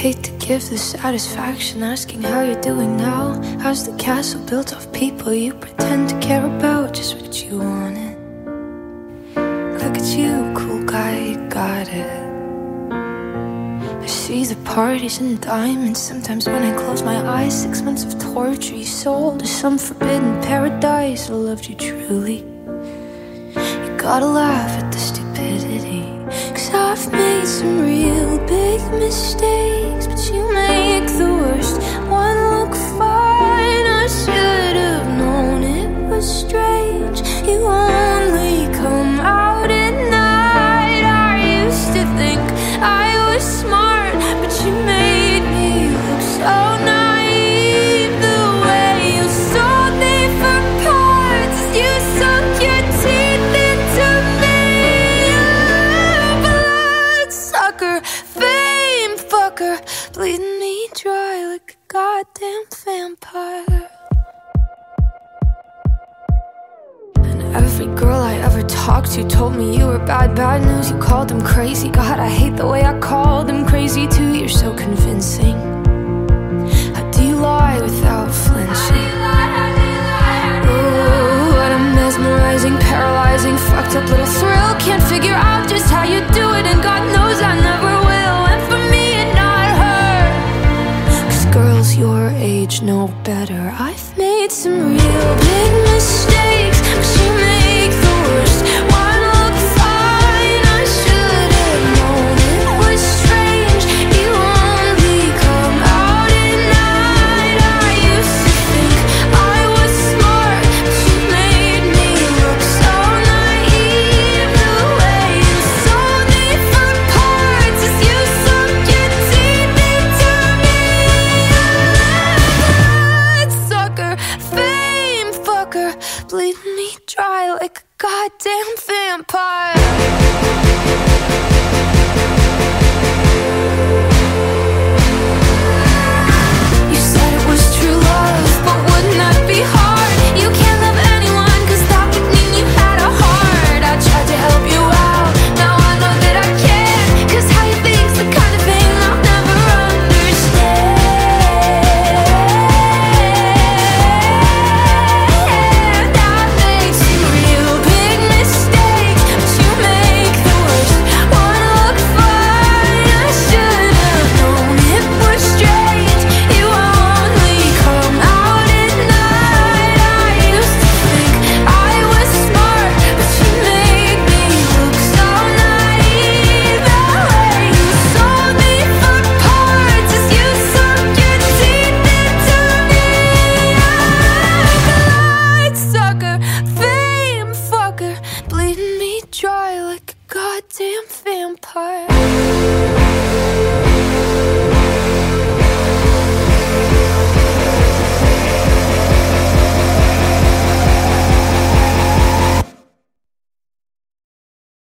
hate to give the satisfaction asking how you're doing now. How's the castle built of people you pretend to care about? Just what you wanted. Look at you, cool guy, you got it. I see the parties and diamonds. Sometimes when I close my eyes, six months of torture you sold to some forbidden paradise. I loved you truly. You gotta laugh at the stupidity. Cause I've made some real big mistakes, goddamn vampire. And every girl I ever talked to told me you were bad, bad news. You called them crazy. God, I hate the way I called them crazy too. You're better. I've made some real big mistakes. goddamn vampire.